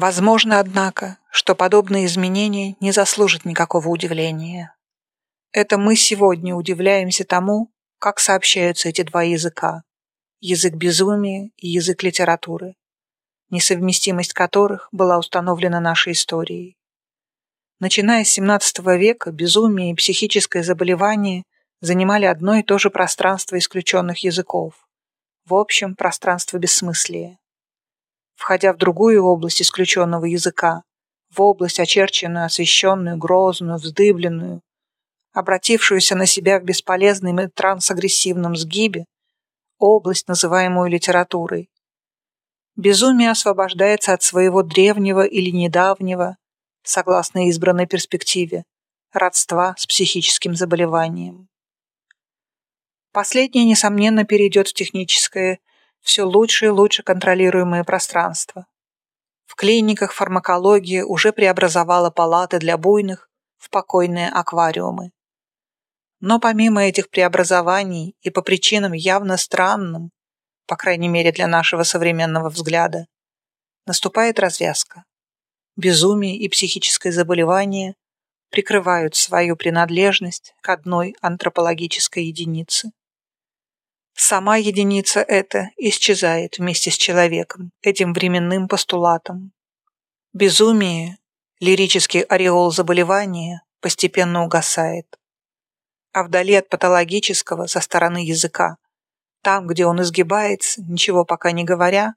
Возможно, однако, что подобные изменения не заслужат никакого удивления. Это мы сегодня удивляемся тому, как сообщаются эти два языка – язык безумия и язык литературы, несовместимость которых была установлена нашей историей. Начиная с XVII века безумие и психическое заболевание занимали одно и то же пространство исключенных языков, в общем, пространство бессмыслия. Входя в другую область исключенного языка, в область, очерченную, освещенную, грозную, вздыбленную, обратившуюся на себя в бесполезном и трансагрессивном сгибе, область, называемую литературой. Безумие освобождается от своего древнего или недавнего, согласно избранной перспективе, родства с психическим заболеванием. Последнее, несомненно, перейдет в техническое, все лучше и лучше контролируемое пространство. В клиниках фармакология уже преобразовала палаты для буйных в покойные аквариумы. Но помимо этих преобразований и по причинам явно странным, по крайней мере для нашего современного взгляда, наступает развязка безумие и психическое заболевание прикрывают свою принадлежность к одной антропологической единице. Сама единица эта исчезает вместе с человеком, этим временным постулатом. Безумие, лирический ореол заболевания, постепенно угасает. А вдали от патологического со стороны языка, там, где он изгибается, ничего пока не говоря,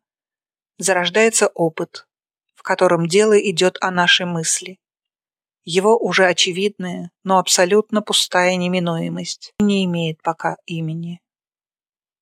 зарождается опыт, в котором дело идет о нашей мысли. Его уже очевидная, но абсолютно пустая неминуемость не имеет пока имени.